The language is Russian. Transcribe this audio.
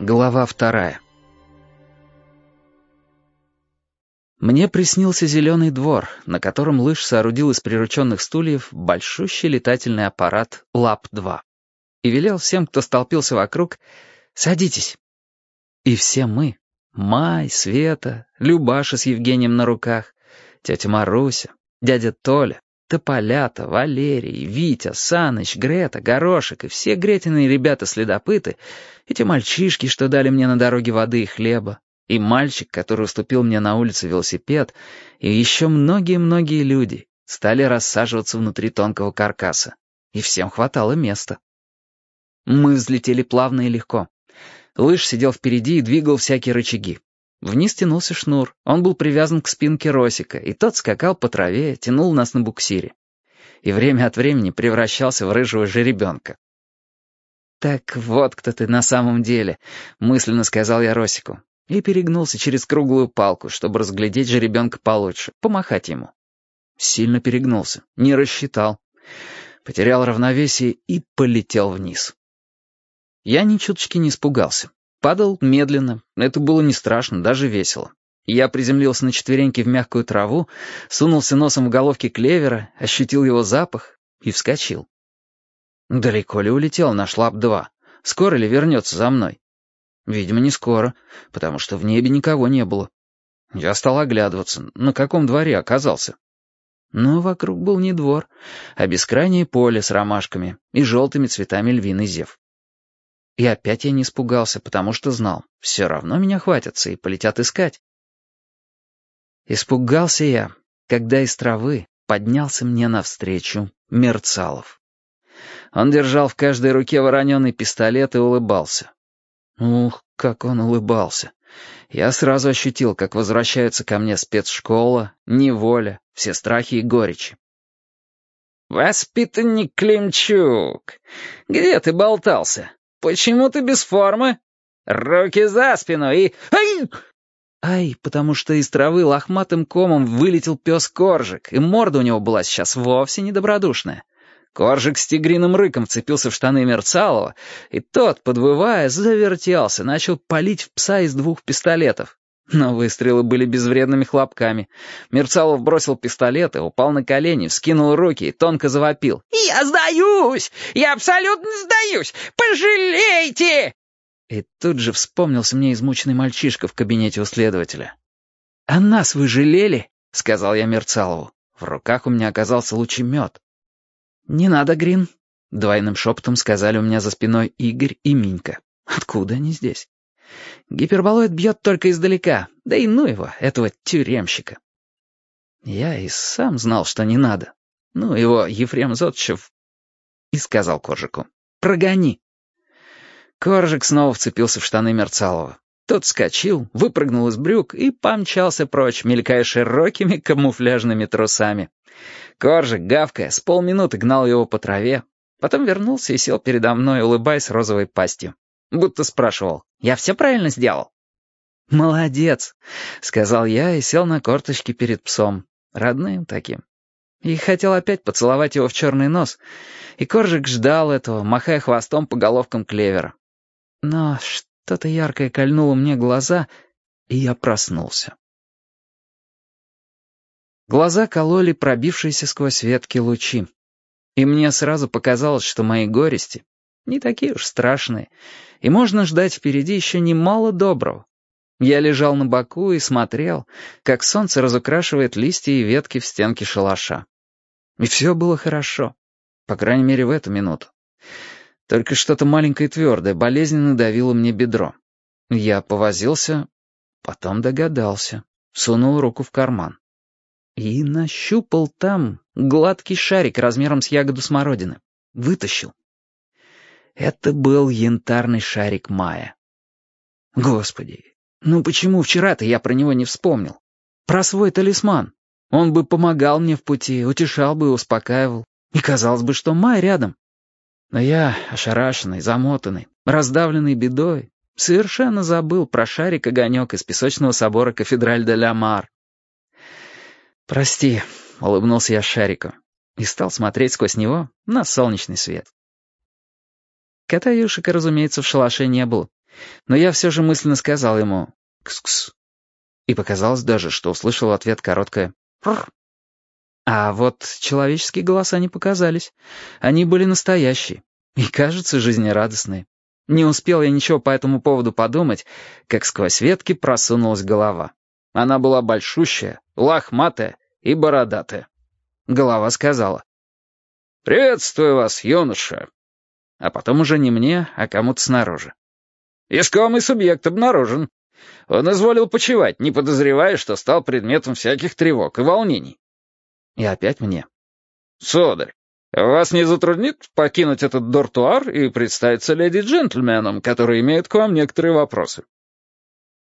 Глава вторая. Мне приснился зеленый двор, на котором лыж соорудил из прирученных стульев большущий летательный аппарат «Лап-2» и велел всем, кто столпился вокруг, «Садитесь». И все мы, Май, Света, Любаша с Евгением на руках, тетя Маруся, дядя Толя, Тополята, Валерий, Витя, Саныч, Грета, Горошек и все Гретины ребята-следопыты, эти мальчишки, что дали мне на дороге воды и хлеба, и мальчик, который уступил мне на улице велосипед, и еще многие-многие люди стали рассаживаться внутри тонкого каркаса, и всем хватало места. Мы взлетели плавно и легко. Лыж сидел впереди и двигал всякие рычаги. Вниз тянулся шнур, он был привязан к спинке Росика, и тот скакал по траве, тянул нас на буксире. И время от времени превращался в рыжего жеребенка. «Так вот кто ты на самом деле», — мысленно сказал я Росику. И перегнулся через круглую палку, чтобы разглядеть жеребенка получше, помахать ему. Сильно перегнулся, не рассчитал. Потерял равновесие и полетел вниз. Я ни чуточки не испугался. Падал медленно, это было не страшно, даже весело. Я приземлился на четвереньки в мягкую траву, сунулся носом в головки клевера, ощутил его запах и вскочил. Далеко ли улетел наш Лап-2? Скоро ли вернется за мной? Видимо, не скоро, потому что в небе никого не было. Я стал оглядываться, на каком дворе оказался. Но вокруг был не двор, а бескрайнее поле с ромашками и желтыми цветами львиный зев. И опять я не испугался, потому что знал, все равно меня хватятся и полетят искать. Испугался я, когда из травы поднялся мне навстречу Мерцалов. Он держал в каждой руке вороненый пистолет и улыбался. Ух, как он улыбался. Я сразу ощутил, как возвращаются ко мне спецшкола, неволя, все страхи и горечи. «Воспитанник Климчук, где ты болтался? «Почему ты без формы? Руки за спину и... Ай!» Ай, потому что из травы лохматым комом вылетел пес Коржик, и морда у него была сейчас вовсе недобродушная. Коржик с тигриным рыком вцепился в штаны Мерцалова, и тот, подвывая, завертелся, начал палить в пса из двух пистолетов. Но выстрелы были безвредными хлопками. Мерцалов бросил пистолеты, упал на колени, вскинул руки и тонко завопил. «Я сдаюсь! Я абсолютно сдаюсь! Пожалейте!» И тут же вспомнился мне измученный мальчишка в кабинете у следователя. «А нас вы жалели?» — сказал я Мерцалову. В руках у меня оказался лучемет. «Не надо, Грин», — двойным шепотом сказали у меня за спиной Игорь и Минька. «Откуда они здесь?» Гиперболоид бьет только издалека, да и ну его, этого тюремщика. Я и сам знал, что не надо. Ну, его Ефрем Зотчев и сказал Коржику, «Прогони». Коржик снова вцепился в штаны Мерцалова. Тот вскочил, выпрыгнул из брюк и помчался прочь, мелькая широкими камуфляжными трусами. Коржик, гавкая, с полминуты гнал его по траве, потом вернулся и сел передо мной, улыбаясь розовой пастью. Будто спрашивал, «Я все правильно сделал?» «Молодец», — сказал я и сел на корточки перед псом, родным таким. И хотел опять поцеловать его в черный нос, и Коржик ждал этого, махая хвостом по головкам клевера. Но что-то яркое кольнуло мне глаза, и я проснулся. Глаза кололи пробившиеся сквозь ветки лучи. И мне сразу показалось, что мои горести, не такие уж страшные, и можно ждать впереди еще немало доброго. Я лежал на боку и смотрел, как солнце разукрашивает листья и ветки в стенке шалаша. И все было хорошо, по крайней мере в эту минуту. Только что-то маленькое твердое болезненно давило мне бедро. Я повозился, потом догадался, сунул руку в карман. И нащупал там гладкий шарик размером с ягоду смородины. Вытащил. Это был янтарный шарик Мая. Господи, ну почему вчера-то я про него не вспомнил? Про свой талисман. Он бы помогал мне в пути, утешал бы и успокаивал. И казалось бы, что Май рядом. Но я, ошарашенный, замотанный, раздавленный бедой, совершенно забыл про шарик-огонек из песочного собора Кафедраль де ля Мар. «Прости», — улыбнулся я шарику и стал смотреть сквозь него на солнечный свет. Кота Юшика, разумеется, в шалаше не было. Но я все же мысленно сказал ему «кс-кс». И показалось даже, что услышал в ответ короткое «рррр». А вот человеческие голоса не показались. Они были настоящие и, кажется, жизнерадостные. Не успел я ничего по этому поводу подумать, как сквозь ветки просунулась голова. Она была большущая, лохматая и бородатая. Голова сказала. «Приветствую вас, юноша!» А потом уже не мне, а кому-то снаружи. «Искомый субъект обнаружен. Он изволил почевать, не подозревая, что стал предметом всяких тревог и волнений». И опять мне. «Сударь, вас не затруднит покинуть этот дортуар и представиться леди-джентльменам, которые имеют к вам некоторые вопросы?»